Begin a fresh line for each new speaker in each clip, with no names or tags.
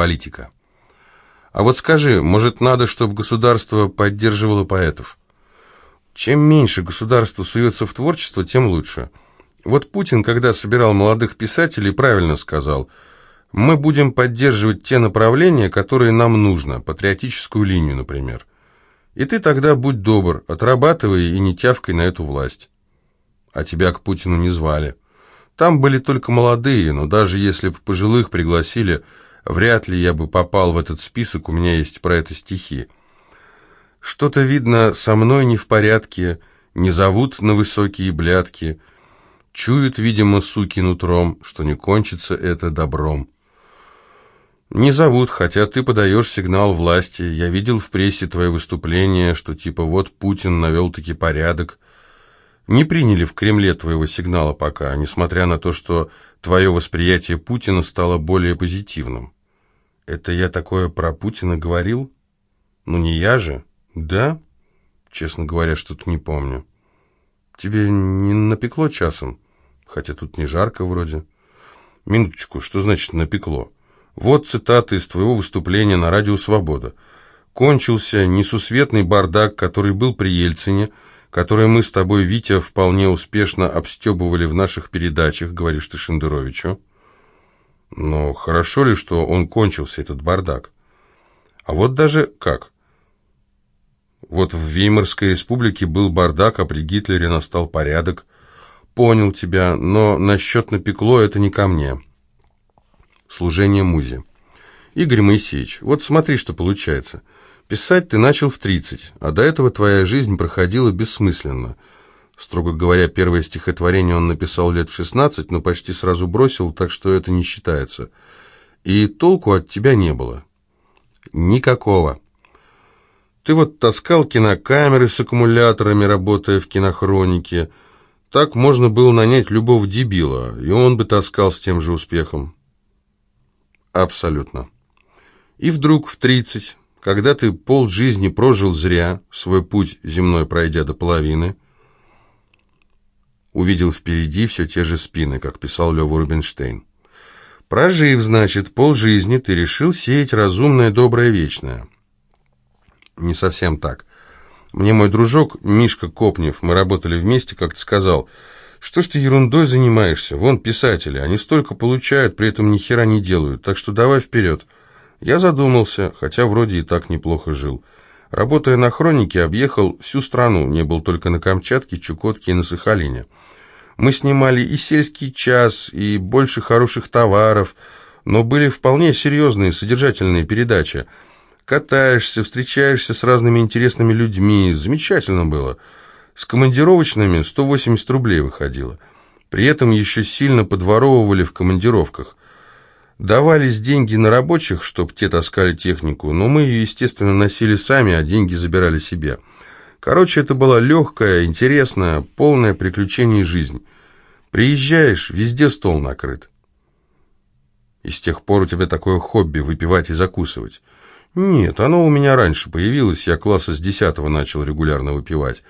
Политика. А вот скажи, может, надо, чтобы государство поддерживало поэтов? Чем меньше государство суется в творчество, тем лучше. Вот Путин, когда собирал молодых писателей, правильно сказал, мы будем поддерживать те направления, которые нам нужно, патриотическую линию, например. И ты тогда будь добр, отрабатывай и не тявкай на эту власть. А тебя к Путину не звали. Там были только молодые, но даже если бы пожилых пригласили, вряд ли я бы попал в этот список, у меня есть про это стихи. Что-то, видно, со мной не в порядке, не зовут на высокие блядки, чуют, видимо, суки нутром, что не кончится это добром. Не зовут, хотя ты подаешь сигнал власти. Я видел в прессе твои выступления, что типа вот Путин навел-таки порядок. Не приняли в Кремле твоего сигнала пока, несмотря на то, что твое восприятие Путина стало более позитивным. Это я такое про Путина говорил? Ну не я же. Да? Честно говоря, что-то не помню. Тебе не напекло часом? Хотя тут не жарко вроде. Минуточку, что значит напекло? Вот цитата из твоего выступления на радио «Свобода». «Кончился несусветный бардак, который был при Ельцине, который мы с тобой, Витя, вполне успешно обстебывали в наших передачах», — говоришь ты Шендеровичу. Но хорошо ли, что он кончился, этот бардак? А вот даже как? Вот в Веймарской республике был бардак, а при Гитлере настал порядок. Понял тебя, но насчет напекло это не ко мне служение музе. Игорь Моисеевич, вот смотри, что получается. Писать ты начал в 30, а до этого твоя жизнь проходила бессмысленно. Строго говоря, первое стихотворение он написал лет в 16, но почти сразу бросил, так что это не считается. И толку от тебя не было. Никакого. Ты вот таскал кинокамеры с аккумуляторами, работая в кинохронике. Так можно было нанять любого дебила, и он бы таскал с тем же успехом. Абсолютно. И вдруг в 30, когда ты пол жизни прожил зря, свой путь земной пройдя до половины, увидел впереди все те же спины, как писал Лёва Рубинштейн. Прожив, значит, пол жизни, ты решил сеять разумное, доброе, вечное. Не совсем так. Мне мой дружок Мишка Копнев, мы работали вместе, как-то сказал – что ж ты ерундой занимаешься? Вон писатели, они столько получают, при этом ни хера не делают, так что давай вперед. Я задумался, хотя вроде и так неплохо жил. Работая на хронике, объехал всю страну, не был только на Камчатке, Чукотке и на Сахалине. Мы снимали и сельский час, и больше хороших товаров, но были вполне серьезные, содержательные передачи. Катаешься, встречаешься с разными интересными людьми, замечательно было. С командировочными 180 рублей выходило. При этом еще сильно подворовывали в командировках. Давались деньги на рабочих, чтобы те таскали технику, но мы ее, естественно, носили сами, а деньги забирали себе. Короче, это была легкая, интересная, полная приключений жизнь. Приезжаешь, везде стол накрыт. И с тех пор у тебя такое хобби выпивать и закусывать. Нет, оно у меня раньше появилось, я класса с десятого начал регулярно выпивать.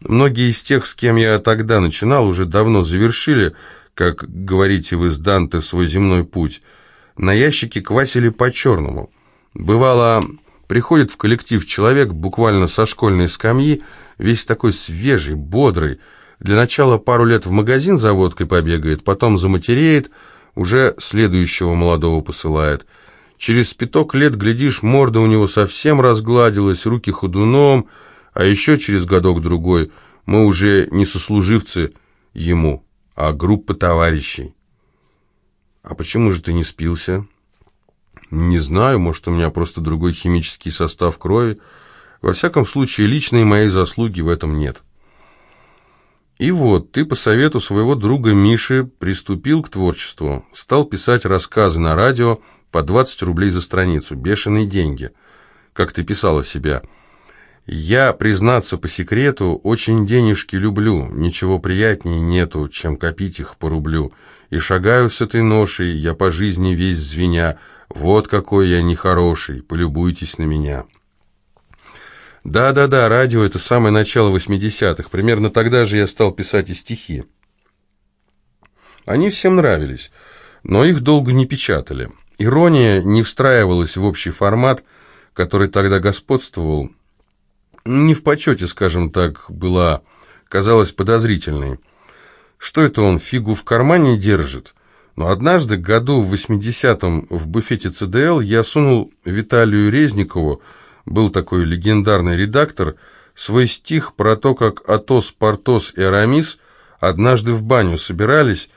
Многие из тех, с кем я тогда начинал, уже давно завершили, как говорите вы с Данте, свой земной путь. На ящике квасили по-черному. Бывало, приходит в коллектив человек буквально со школьной скамьи, весь такой свежий, бодрый. Для начала пару лет в магазин за водкой побегает, потом заматереет, уже следующего молодого посылает. Через пяток лет, глядишь, морда у него совсем разгладилась, руки ходуном, а еще через годок-другой мы уже не сослуживцы ему, а группа товарищей. А почему же ты не спился? Не знаю, может, у меня просто другой химический состав крови. Во всяком случае, личной моей заслуги в этом нет. И вот, ты по совету своего друга Миши приступил к творчеству, стал писать рассказы на радио по 20 рублей за страницу, бешеные деньги, как ты писала себя – я, признаться по секрету, очень денежки люблю, ничего приятнее нету, чем копить их по рублю. И шагаю с этой ношей, я по жизни весь звеня, вот какой я нехороший, полюбуйтесь на меня. Да-да-да, радио — это самое начало 80-х, примерно тогда же я стал писать и стихи. Они всем нравились, но их долго не печатали. Ирония не встраивалась в общий формат, который тогда господствовал. Не в почете, скажем так, была, казалась подозрительной. Что это он, фигу в кармане держит? Но однажды, году в 80-м, в буфете ЦДЛ я сунул Виталию Резникову, был такой легендарный редактор, свой стих про то, как Атос, Портос и Арамис однажды в баню собирались,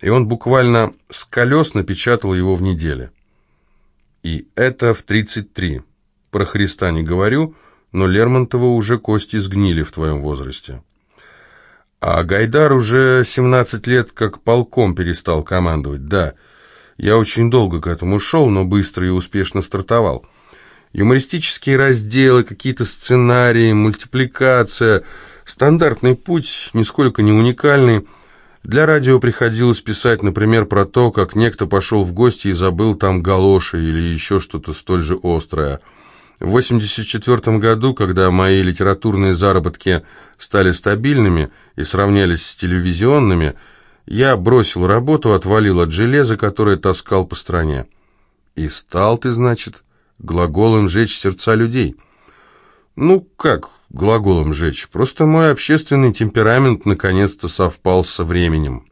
и он буквально с колес напечатал его в неделе. И это в 33. Про Христа не говорю, но Лермонтова уже кости сгнили в твоем возрасте. А Гайдар уже 17 лет как полком перестал командовать, да. Я очень долго к этому шел, но быстро и успешно стартовал. Юмористические разделы, какие-то сценарии, мультипликация, стандартный путь, нисколько не уникальный. Для радио приходилось писать, например, про то, как некто пошел в гости и забыл там галоши или еще что-то столь же острое – в 1984 году, когда мои литературные заработки стали стабильными и сравнялись с телевизионными, я бросил работу, отвалил от железа, которое таскал по стране. И стал ты, значит, глаголом «жечь сердца людей». Ну, как глаголом «жечь»? Просто мой общественный темперамент наконец-то совпал со временем.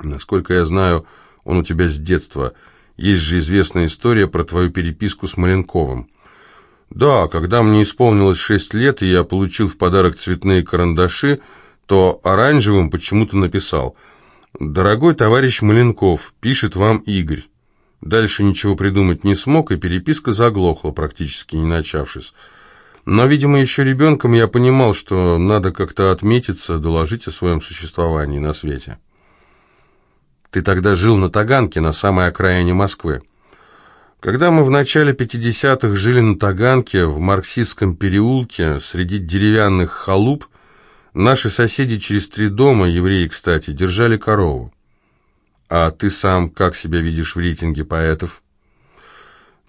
Насколько я знаю, он у тебя с детства. Есть же известная история про твою переписку с Маленковым. Да, когда мне исполнилось шесть лет, и я получил в подарок цветные карандаши, то оранжевым почему-то написал «Дорогой товарищ Маленков, пишет вам Игорь». Дальше ничего придумать не смог, и переписка заглохла, практически не начавшись. Но, видимо, еще ребенком я понимал, что надо как-то отметиться, доложить о своем существовании на свете. Ты тогда жил на Таганке, на самой окраине Москвы. Когда мы в начале 50-х жили на Таганке, в марксистском переулке, среди деревянных халуп, наши соседи через три дома, евреи, кстати, держали корову. А ты сам как себя видишь в рейтинге поэтов?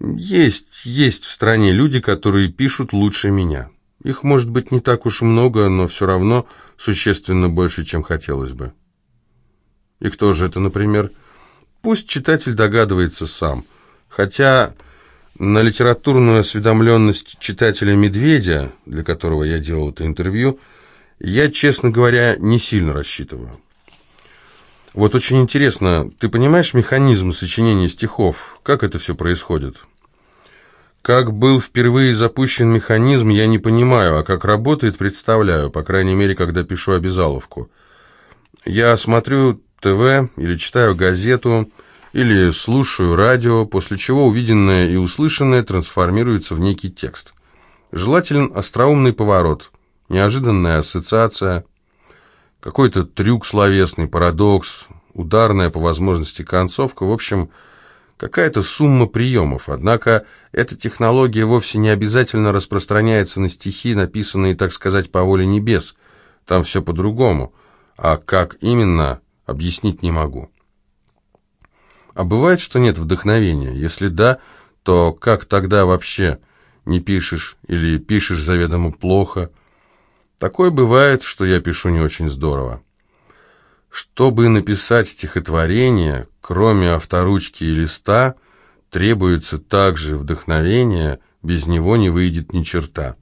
Есть, есть в стране люди, которые пишут лучше меня. Их может быть не так уж много, но все равно существенно больше, чем хотелось бы. И кто же это, например? Пусть читатель догадывается сам – Хотя на литературную осведомленность читателя «Медведя», для которого я делал это интервью, я, честно говоря, не сильно рассчитываю. Вот очень интересно, ты понимаешь механизм сочинения стихов? Как это все происходит? Как был впервые запущен механизм, я не понимаю, а как работает, представляю, по крайней мере, когда пишу обязаловку. Я смотрю ТВ или читаю газету, или слушаю радио, после чего увиденное и услышанное трансформируется в некий текст. Желателен остроумный поворот, неожиданная ассоциация, какой-то трюк словесный, парадокс, ударная по возможности концовка, в общем, какая-то сумма приемов. Однако эта технология вовсе не обязательно распространяется на стихи, написанные, так сказать, по воле небес. Там все по-другому, а как именно, объяснить не могу. А бывает, что нет вдохновения? Если да, то как тогда вообще не пишешь или пишешь заведомо плохо? Такое бывает, что я пишу не очень здорово. Чтобы написать стихотворение, кроме авторучки и листа, требуется также вдохновение, без него не выйдет ни черта.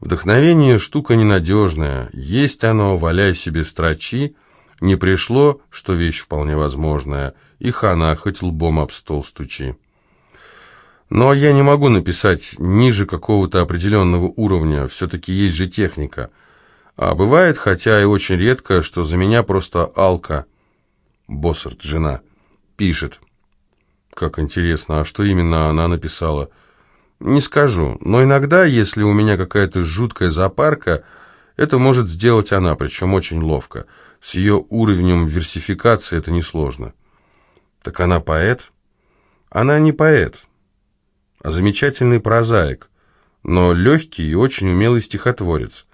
Вдохновение – штука ненадежная, есть оно, валяй себе строчи, не пришло, что вещь вполне возможная – и хана, хоть лбом об стол стучи. Но я не могу написать ниже какого-то определенного уровня, все-таки есть же техника. А бывает, хотя и очень редко, что за меня просто Алка, Боссарт, жена, пишет. Как интересно, а что именно она написала? Не скажу, но иногда, если у меня какая-то жуткая запарка, это может сделать она, причем очень ловко. С ее уровнем версификации это несложно. Так она поэт? Она не поэт, а замечательный прозаик, но легкий и очень умелый стихотворец.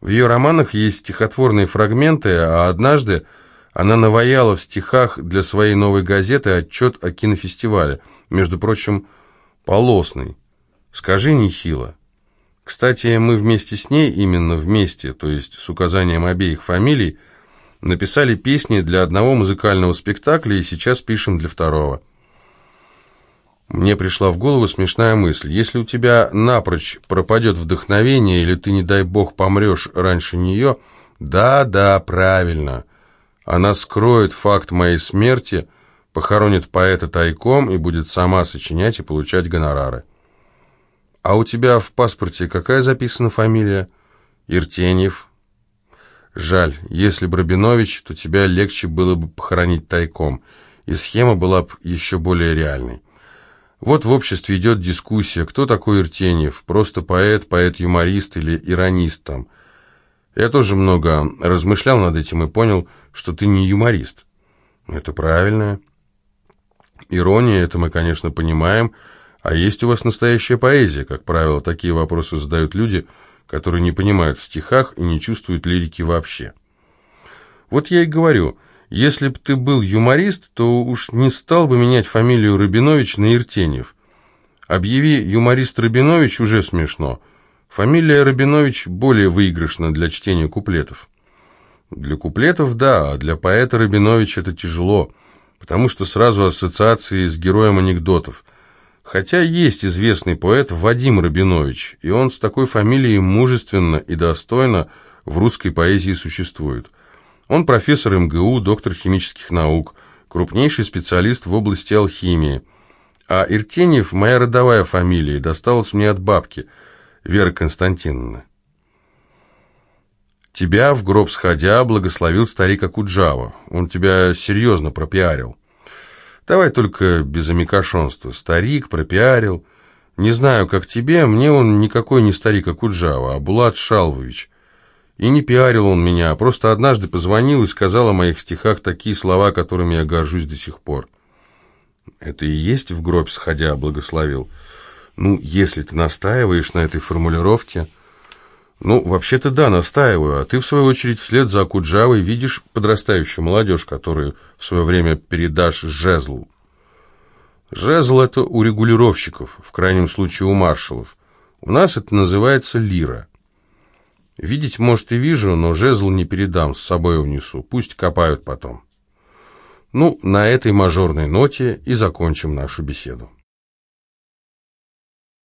В ее романах есть стихотворные фрагменты, а однажды она наваяла в стихах для своей новой газеты отчет о кинофестивале, между прочим, полосный. Скажи нехило. Кстати, мы вместе с ней, именно вместе, то есть с указанием обеих фамилий, Написали песни для одного музыкального спектакля и сейчас пишем для второго. Мне пришла в голову смешная мысль. Если у тебя напрочь пропадет вдохновение, или ты, не дай бог, помрешь раньше нее, да-да, правильно, она скроет факт моей смерти, похоронит поэта тайком и будет сама сочинять и получать гонорары. А у тебя в паспорте какая записана фамилия? Иртеньев. Жаль, если бы Рабинович, то тебя легче было бы похоронить тайком, и схема была бы еще более реальной. Вот в обществе идет дискуссия, кто такой Иртеньев, просто поэт, поэт-юморист или иронист там. Я тоже много размышлял над этим и понял, что ты не юморист. Это правильно. Ирония, это мы, конечно, понимаем, а есть у вас настоящая поэзия. Как правило, такие вопросы задают люди, которые не понимают в стихах и не чувствуют лирики вообще. Вот я и говорю, если бы ты был юморист, то уж не стал бы менять фамилию Рабинович на Иртеньев. Объяви юморист Рабинович уже смешно. Фамилия Рабинович более выигрышна для чтения куплетов. Для куплетов – да, а для поэта Рабинович это тяжело, потому что сразу ассоциации с героем анекдотов. Хотя есть известный поэт Вадим Рабинович, и он с такой фамилией мужественно и достойно в русской поэзии существует. Он профессор МГУ, доктор химических наук, крупнейший специалист в области алхимии. А Иртеньев – моя родовая фамилия, досталась мне от бабки, Веры Константиновны. Тебя, в гроб сходя, благословил старик Акуджава. Он тебя серьезно пропиарил. Давай только без амикошонства. Старик пропиарил. Не знаю, как тебе, мне он никакой не старик Акуджава, а Булат Шалвович – и не пиарил он меня, а просто однажды позвонил и сказал о моих стихах такие слова, которыми я горжусь до сих пор. Это и есть в гроб сходя благословил. Ну, если ты настаиваешь на этой формулировке... Ну, вообще-то да, настаиваю, а ты, в свою очередь, вслед за Акуджавой видишь подрастающую молодежь, которую в свое время передашь жезл. Жезл — это у регулировщиков, в крайнем случае у маршалов. У нас это называется лира. Видеть, может, и вижу, но жезл не передам, с собой унесу. Пусть копают потом. Ну, на этой мажорной ноте и закончим нашу беседу.